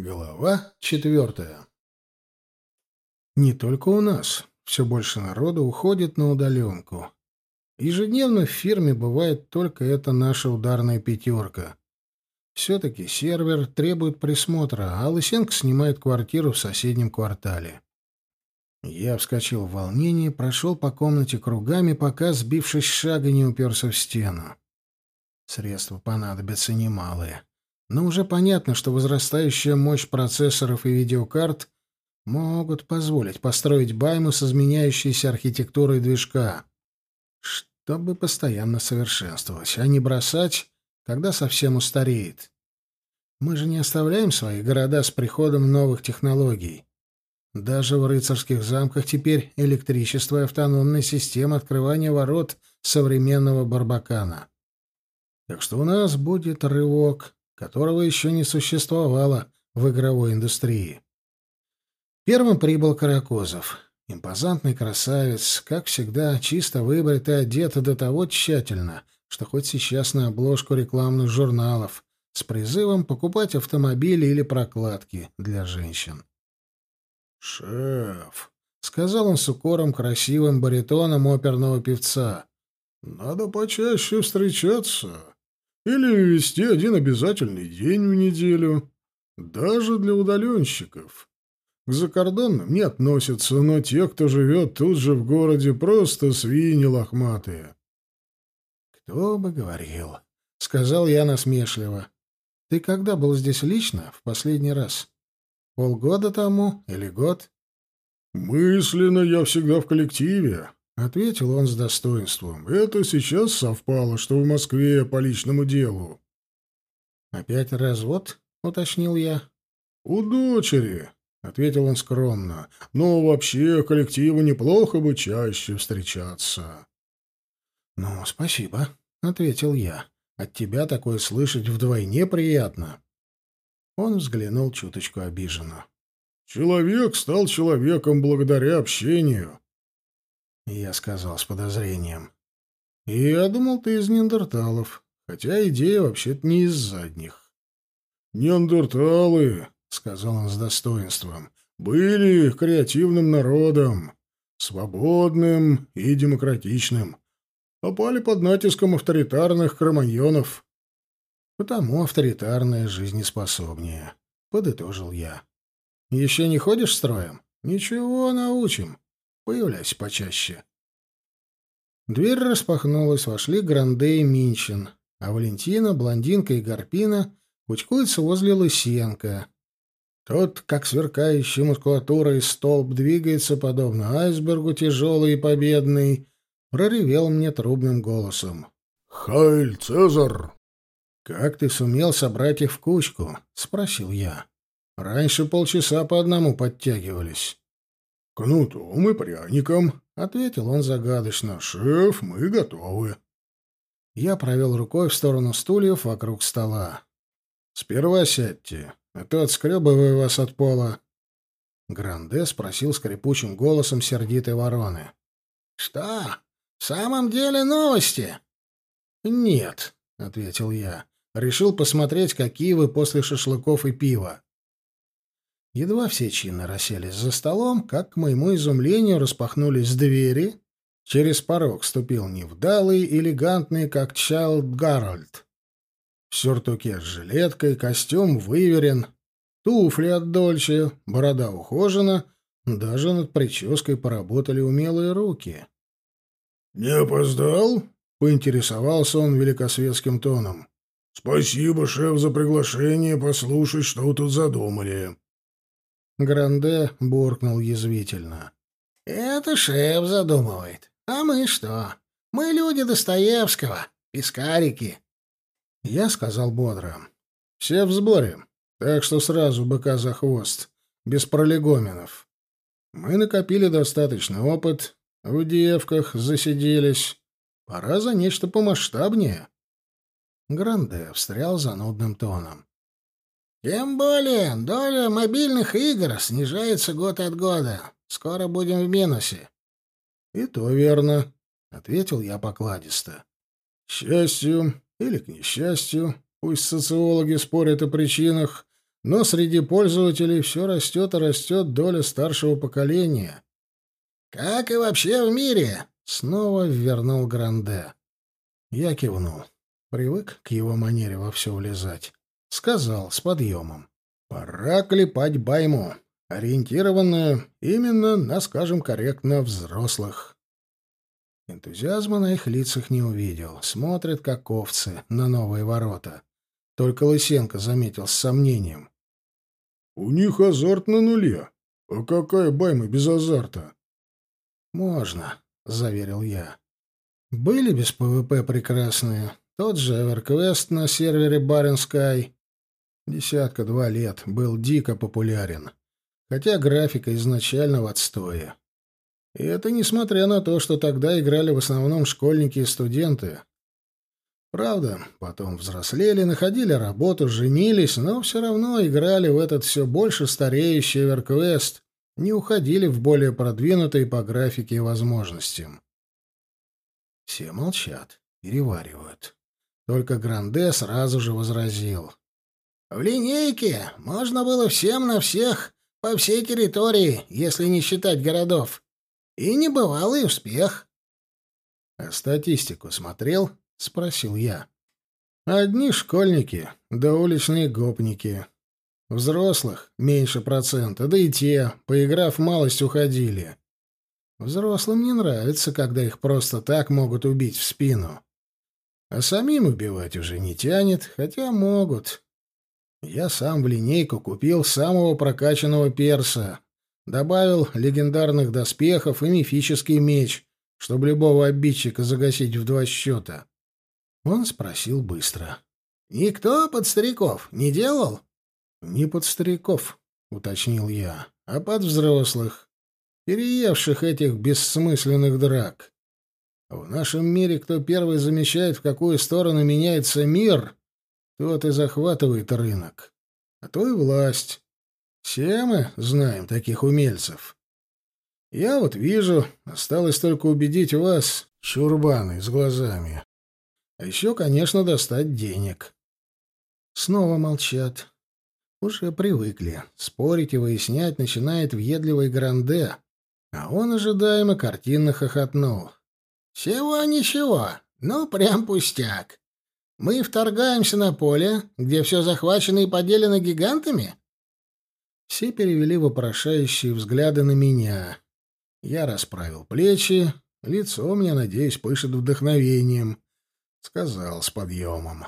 Глава четвертая. Не только у нас. Все больше народу уходит на удаленку. Ежедневно в фирме бывает только эта наша ударная пятерка. Все-таки сервер требует присмотра, а Лысенко снимает квартиру в соседнем квартале. Я вскочил в волнение, прошел по комнате кругами, пока, сбившись шага, не уперся в стену. Средства понадобятся немалые но уже понятно, что возрастающая мощь процессоров и видеокарт могут позволить построить байму с изменяющейся архитектурой движка, чтобы постоянно совершенствовать, а не бросать, когда совсем устареет. Мы же не оставляем свои города с приходом новых технологий. Даже в рыцарских замках теперь электричество и автономная система открывания ворот современного Барбакана. Так что у нас будет рывок, которого еще не существовало в игровой индустрии. Первым прибыл Каракозов. Импозантный красавец, как всегда, чисто выбрит и одет до того тщательно, что хоть сейчас на обложку рекламных журналов с призывом покупать автомобили или прокладки для женщин. «Шеф», — сказал он с укором красивым баритоном оперного певца, — «надо почаще встречаться». Или ввести один обязательный день в неделю. Даже для удаленщиков. К закордонным не относятся, но те, кто живет тут же в городе, просто свиньи лохматые. «Кто бы говорил», — сказал я насмешливо. «Ты когда был здесь лично в последний раз? Полгода тому или год?» «Мысленно я всегда в коллективе», Ответил он с достоинством. «Это сейчас совпало, что в Москве по личному делу». «Опять развод?» — уточнил я. «У дочери», — ответил он скромно. «Но вообще коллективу неплохо бы чаще встречаться». «Ну, спасибо», — ответил я. «От тебя такое слышать вдвойне приятно». Он взглянул чуточку обиженно. «Человек стал человеком благодаря общению. Я сказал с подозрением. «Я думал, ты из неандерталов, хотя идея вообще-то не из задних». «Неандерталы», — сказал он с достоинством, — «были креативным народом, свободным и демократичным, попали под натиском авторитарных кроманьонов». «Потому авторитарная жизнеспособнее», — подытожил я. «Еще не ходишь строем? Ничего, научим. Появляйся почаще. Дверь распахнулась, вошли Гранде и Минчин, а Валентина, блондинка и Гарпина кучкуются возле Лысенко. Тот, как сверкающий мускулатурой столб, двигается, подобно айсбергу тяжелый и победный, проревел мне трубным голосом. «Хайль, Цезарь!» «Как ты сумел собрать их в кучку?» — спросил я. «Раньше полчаса по одному подтягивались». «Кнутом и пряником», — ответил он загадочно. «Шеф, мы готовы». Я провел рукой в сторону стульев вокруг стола. «Сперва сядьте, а то отскребываю вас от пола». Гранде спросил скрипучим голосом сердитой вороны. «Что? В самом деле новости?» «Нет», — ответил я. «Решил посмотреть, какие вы после шашлыков и пива». Едва все чинно расселись за столом, как, к моему изумлению, распахнулись двери. Через порог ступил невдалый, элегантный, как Чайлд Гарольд. В сюртуке с жилеткой, костюм выверен, туфли от Дольче, борода ухожена, даже над прической поработали умелые руки. «Не опоздал?» — поинтересовался он великосветским тоном. «Спасибо, шеф, за приглашение послушать, что вы тут задумали». Гранде буркнул язвительно. «Это шеф задумывает. А мы что? Мы люди Достоевского, пискарики». Я сказал бодро. «Все в сборе, так что сразу быка за хвост, без пролегоменов. Мы накопили достаточный опыт, в девках засиделись. Пора за нечто помасштабнее». Гранде встрял занудным тоном. Тем более доля мобильных игр снижается год от года. Скоро будем в минусе. — И то верно, — ответил я покладисто. — К счастью или к несчастью, пусть социологи спорят о причинах, но среди пользователей все растет и растет доля старшего поколения. «Как и вообще в мире!» — снова вернул Гранде. Я кивнул. Привык к его манере во все влезать. Сказал с подъемом. «Пора клепать байму, ориентированную именно на, скажем корректно, взрослых». Энтузиазма на их лицах не увидел. Смотрят, как овцы, на новые ворота. Только Лысенко заметил с сомнением. «У них азарт на нуле. А какая байма без азарта?» «Можно», — заверил я. «Были без ПВП прекрасные. Тот же EverQuest на сервере Barren Sky. Десятка-два лет был дико популярен. Хотя графика изначально в отстое. И это несмотря на то, что тогда играли в основном школьники и студенты. Правда, потом взрослели, находили работу, женились, но все равно играли в этот все больше стареющий Эверквест, не уходили в более продвинутые по графике и возможностям. Все молчат, переваривают. Только Гранде сразу же возразил. «В линейке можно было всем на всех, по всей территории, если не считать городов. И небывалый успех. А статистику смотрел? спросил я. Одни школьники, да уличные гопники. Взрослых меньше процента, да и те, поиграв малость, уходили. Взрослым не нравится, когда их просто так могут убить в спину. А самим убивать уже не тянет, хотя могут. Я сам в линейку купил самого прокачанного перса, Добавил легендарных доспехов и мифический меч, чтобы любого обидчика загасить в два счета. Он спросил быстро. «Никто под стариков не делал?» «Не под стариков», — уточнил я, — «а под взрослых, переевших этих бессмысленных драк. В нашем мире кто первый замечает, в какую сторону меняется мир, тот и захватывает рынок, а то и власть. Все мы знаем таких умельцев. Я вот вижу, осталось только убедить вас, чурбаны с глазами. А еще, конечно, достать денег. Снова молчат. Уже привыкли. Спорить и выяснять начинает въедливый Гранде. А он ожидаемо картинно хохотнул. «Всего ничего. Ну, прям пустяк. Мы вторгаемся на поле, где все захвачено и поделено гигантами? Все перевели вопрошающие взгляды на меня. Я расправил плечи, лицо у меня, надеюсь, пышет вдохновением. Сказал с подъемом.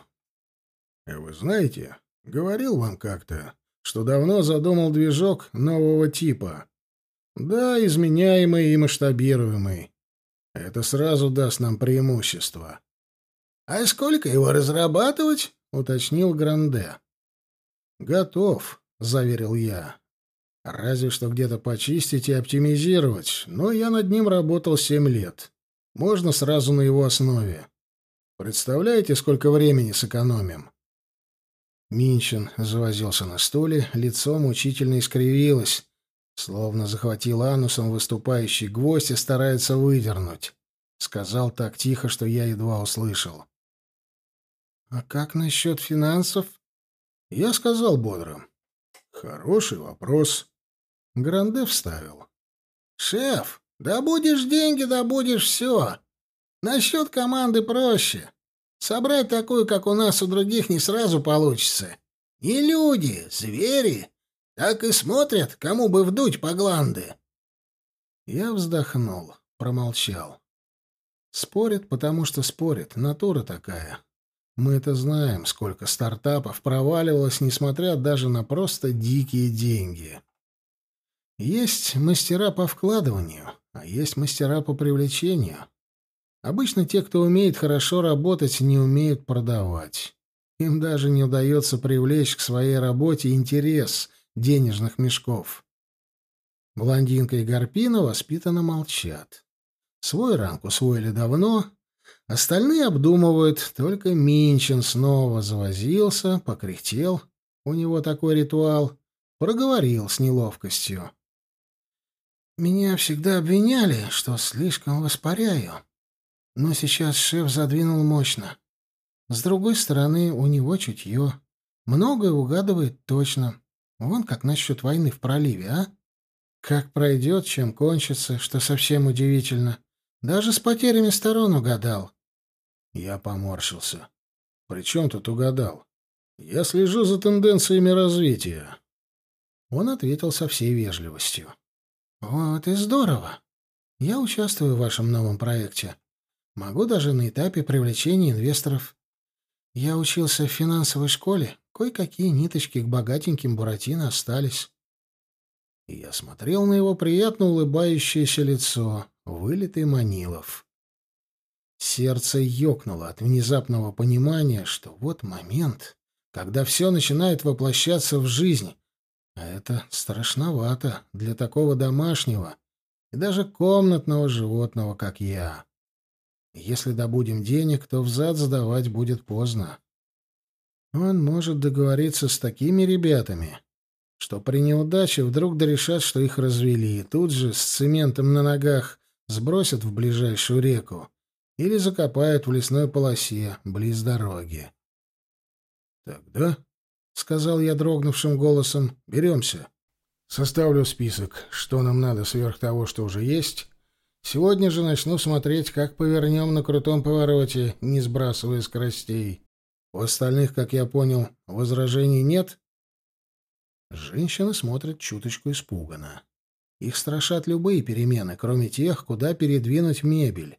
«Э, «Вы знаете, говорил вам как-то, что давно задумал движок нового типа. Да, изменяемый и масштабируемый. Это сразу даст нам преимущество». «А сколько его разрабатывать?» — уточнил Гранде. «Готов», — заверил я. «Разве что где-то почистить и оптимизировать, но я над ним работал семь лет. Можно сразу на его основе. Представляете, сколько времени сэкономим?» Минчин завозился на стуле, лицо мучительно искривилось, словно захватил анусом выступающий гвоздь и старается выдернуть. Сказал так тихо, что я едва услышал. «А как насчет финансов?» Я сказал бодро. Хороший вопрос. Гранде вставил. Шеф, добудешь деньги, добудешь все. Насчет команды проще. Собрать такую, как у нас у других, не сразу получится. Не люди, звери. Так и смотрят, кому бы вдуть по гланды. Я вздохнул, промолчал. Спорят, потому что спорят, натура такая. Мы это знаем, сколько стартапов проваливалось, несмотря даже на просто дикие деньги. Есть мастера по вкладыванию, а есть мастера по привлечению. Обычно те, кто умеет хорошо работать, не умеют продавать. Им даже не удается привлечь к своей работе интерес денежных мешков. Блондинка и Гарпина воспитанно молчат. Свой ранг усвоили давно, Остальные обдумывают, только Минчин снова завозился, покряхтел, у него такой ритуал, проговорил с неловкостью. «Меня всегда обвиняли, что слишком воспаряю, но сейчас шеф задвинул мощно. С другой стороны, у него чутье, многое угадывает точно. Вон как насчет войны в проливе, а? Как пройдет, чем кончится, что совсем удивительно. Даже с потерями сторон угадал. Я поморщился. При чем тут угадал? Я слежу за тенденциями развития. Он ответил со всей вежливостью. Вот и здорово. Я участвую в вашем новом проекте. Могу даже на этапе привлечения инвесторов. Я учился в финансовой школе, кое-какие ниточки к богатеньким Буратино остались. И я смотрел на его приятно улыбающееся лицо, вылитый Манилов. Сердце ёкнуло от внезапного понимания, что вот момент, когда все начинает воплощаться в жизнь, а это страшновато для такого домашнего и даже комнатного животного, как я. Если добудем денег, то взад сдавать будет поздно. Он может договориться с такими ребятами, что при неудаче вдруг дорешат, что их развели, и тут же с цементом на ногах сбросят в ближайшую реку или закопают в лесной полосе близ дороги. «Тогда», — сказал я дрогнувшим голосом, — «беремся. Составлю список, что нам надо сверх того, что уже есть, Сегодня же начну смотреть, как повернем на крутом повороте, не сбрасывая скоростей. У остальных, как я понял, возражений нет? Женщины смотрят чуточку испуганно. Их страшат любые перемены, кроме тех, куда передвинуть мебель.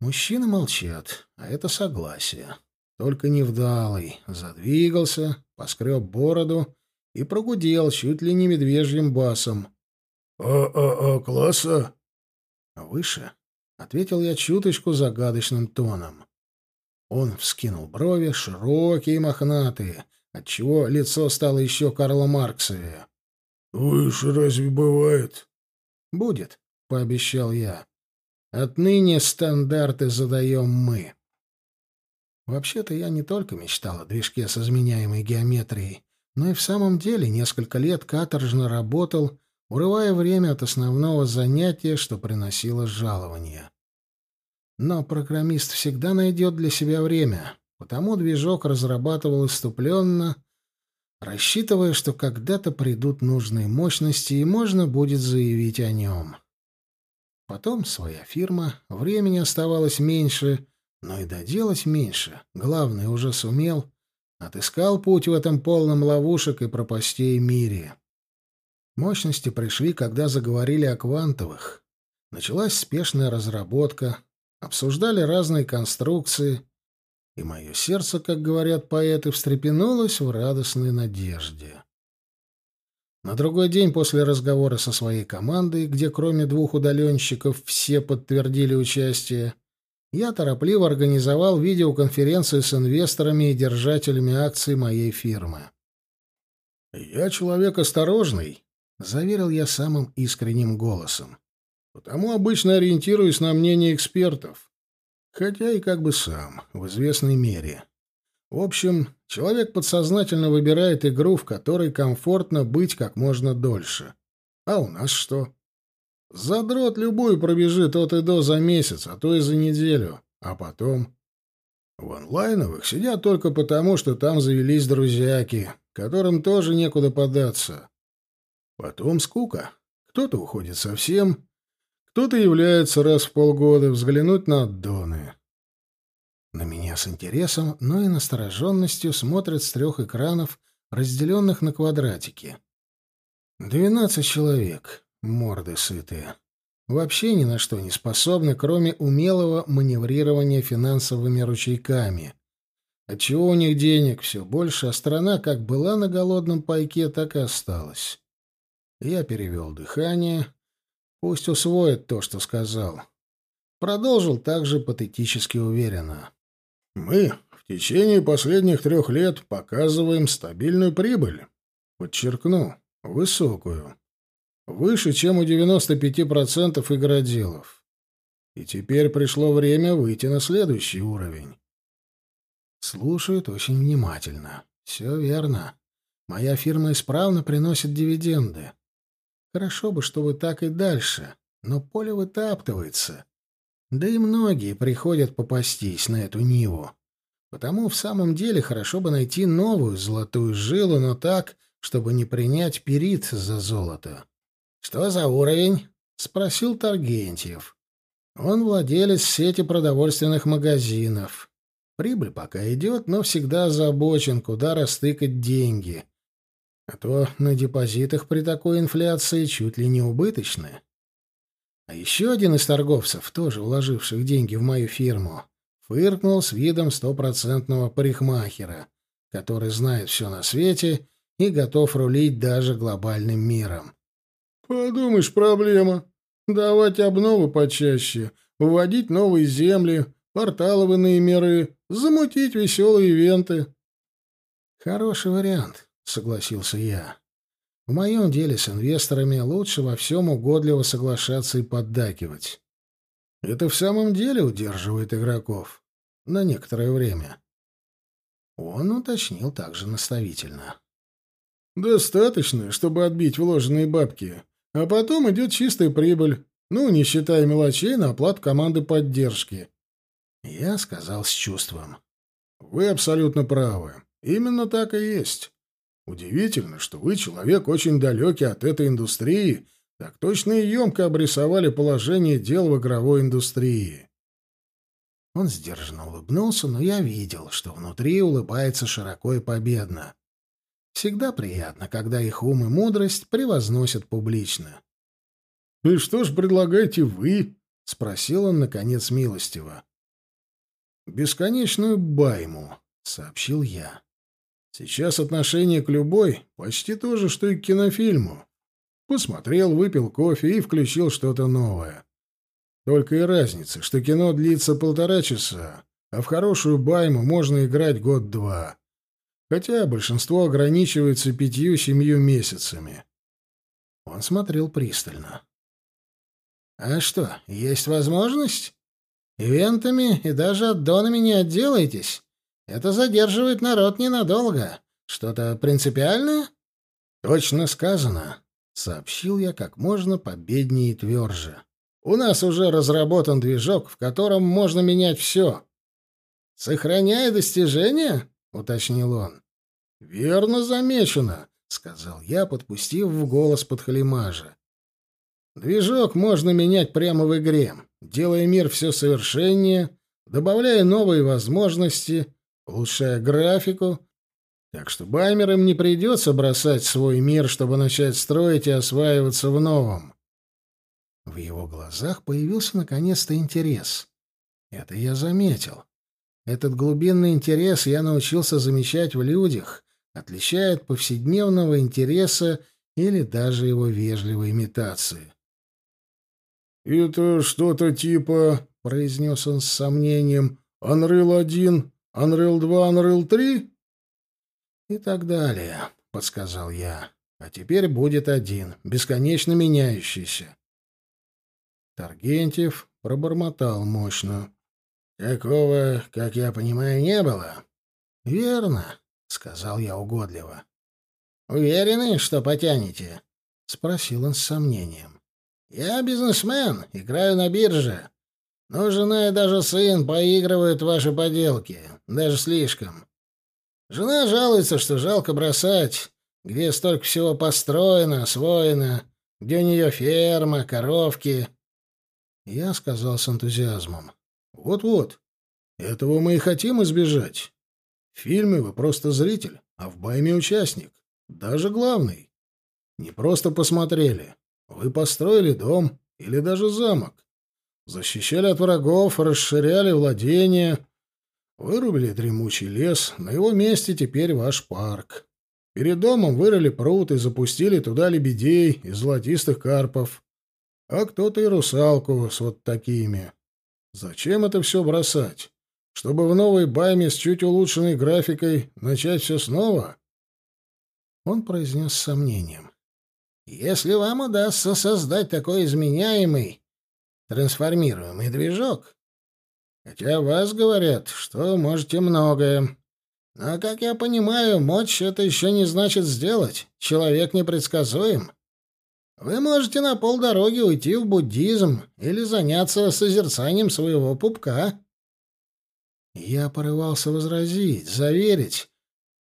Мужчины молчат, а это согласие. Только невдалый. Задвигался, поскреб бороду и прогудел чуть ли не медвежьим басом. «А-а-а, класса!» «Выше», — ответил я чуточку загадочным тоном. Он вскинул брови, широкие и мохнатые, отчего лицо стало еще Карла Марксовее. «Выше разве бывает?» «Будет», — пообещал я. «Отныне стандарты задаем мы». Вообще-то я не только мечтал о движке с изменяемой геометрией, но и в самом деле несколько лет каторжно работал урывая время от основного занятия, что приносило жалование. Но программист всегда найдет для себя время, потому движок разрабатывал иступленно, рассчитывая, что когда-то придут нужные мощности и можно будет заявить о нем. Потом своя фирма, времени оставалось меньше, но и доделать меньше. Главное, уже сумел, отыскал путь в этом полном ловушек и пропастей мире. Мощности пришли, когда заговорили о квантовых. Началась спешная разработка, обсуждали разные конструкции, и мое сердце, как говорят поэты, встрепенулось в радостной надежде. На другой день после разговора со своей командой, где кроме двух удаленщиков все подтвердили участие, я торопливо организовал видеоконференцию с инвесторами и держателями акций моей фирмы. «Я человек осторожный», — заверил я самым искренним голосом. «Потому обычно ориентируюсь на мнение экспертов. Хотя и как бы сам, в известной мере. В общем, человек подсознательно выбирает игру, в которой комфортно быть как можно дольше. А у нас что? Задрот любую пробежит от и до за месяц, а то и за неделю. А потом... В онлайновых сидят только потому, что там завелись друзьяки, которым тоже некуда податься. Потом скука. Кто-то уходит совсем, кто-то является раз в полгода взглянуть на аддоны. На меня с интересом, но и настороженностью смотрят с трех экранов, разделенных на квадратики. Двенадцать человек, морды сытые. Вообще ни на что не способны, кроме умелого маневрирования финансовыми ручейками. Отчего у них денег все больше, а страна как была на голодном пайке, так и осталась. Я перевел дыхание. Пусть усвоит то, что сказал. Продолжил также патетически уверенно. «Мы в течение последних трех лет показываем стабильную прибыль. Подчеркну, высокую. Выше, чем у 95% игроделов. И теперь пришло время выйти на следующий уровень». Слушают очень внимательно. Все верно. Моя фирма исправно приносит дивиденды. Хорошо бы, чтобы так и дальше, но поле вытаптывается. Да и многие приходят попастись на эту ниву. Потому в самом деле хорошо бы найти новую золотую жилу, но так, чтобы не принять перит за золото. «Что за уровень?» — спросил Таргентьев. Он владелец сети продовольственных магазинов. Прибыль пока идет, но всегда озабочен, куда растыкать деньги. А то на депозитах при такой инфляции чуть ли не убыточны. А еще один из торговцев, тоже вложивших деньги в мою фирму, фыркнул с видом стопроцентного парикмахера, который знает все на свете и готов рулить даже глобальным миром. «Подумаешь, проблема. Давать обновы почаще, выводить новые земли, иные миры, замутить веселые ивенты». «Хороший вариант», — согласился я. «В моем деле с инвесторами лучше во всем угодливо соглашаться и поддакивать. Это в самом деле удерживает игроков. На некоторое время». Он уточнил также наставительно. «Достаточно, чтобы отбить вложенные бабки. А потом идет чистая прибыль, ну, не считая мелочей на оплату команды поддержки. Я сказал с чувством. Вы абсолютно правы. Именно так и есть. Удивительно, что вы, человек очень далекий от этой индустрии, так точно и емко обрисовали положение дел в игровой индустрии. Он сдержанно улыбнулся, но я видел, что внутри улыбается широко и победно. Всегда приятно, когда их ум и мудрость превозносят публично. — И что ж предлагаете вы? — спросил он, наконец, милостиво. — Бесконечную байму, — сообщил я. Сейчас отношение к любой почти то же, что и к кинофильму. Посмотрел, выпил кофе и включил что-то новое. Только и разница, что кино длится полтора часа, а в хорошую байму можно играть год-два хотя большинство ограничивается пятью-семью месяцами. Он смотрел пристально. «А что, есть возможность? Ивентами и даже аддонами не отделаетесь. Это задерживает народ ненадолго. Что-то принципиальное?» «Точно сказано», — сообщил я как можно победнее и тверже. «У нас уже разработан движок, в котором можно менять все». «Сохраняя достижения?» — уточнил он. «Верно замечено», — сказал я, подпустив в голос подхалимажа. «Движок можно менять прямо в игре, делая мир все совершеннее, добавляя новые возможности, улучшая графику, так что баймерам не придется бросать свой мир, чтобы начать строить и осваиваться в новом». В его глазах появился наконец-то интерес. Это я заметил. Этот глубинный интерес я научился замечать в людях, отличая от повседневного интереса или даже его вежливой имитации. «Это что-то типа», — произнес он с сомнением, «Unreal 1, Unreal 2, Unreal 3?» «И так далее», — подсказал я. «А теперь будет один, бесконечно меняющийся». Таргентьев пробормотал мощно. Такого, как я понимаю, не было. Верно, сказал я угодливо. Уверены, что потянете? спросил он с сомнением. Я бизнесмен, играю на бирже. Но жена и даже сын поигрывают ваши поделки, даже слишком. Жена жалуется, что жалко бросать, где столько всего построено, освоено, где у нее ферма, коровки. Я сказал с энтузиазмом. Вот-вот. Этого мы и хотим избежать. В фильме вы просто зритель, а в байме участник. Даже главный. Не просто посмотрели. Вы построили дом или даже замок. Защищали от врагов, расширяли владения. Вырубили дремучий лес. На его месте теперь ваш парк. Перед домом вырыли пруд и запустили туда лебедей и золотистых карпов. А кто-то и русалку с вот такими. Зачем это все бросать? Чтобы в новой байме с чуть улучшенной графикой начать все снова? Он произнес с сомнением. Если вам удастся создать такой изменяемый, трансформируемый движок, хотя вас говорят, что можете многое, но, как я понимаю, мочь это еще не значит сделать. Человек непредсказуем. Вы можете на полдороги уйти в буддизм или заняться созерцанием своего пупка. Я порывался возразить, заверить.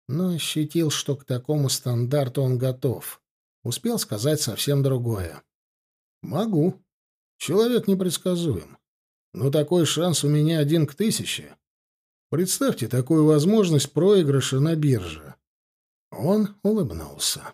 но ощутил, что к такому стандарту он готов. Успел сказать совсем другое. «Могу. Человек непредсказуем. Но такой шанс у меня один к тысяче. Представьте такую возможность проигрыша на бирже». Он улыбнулся.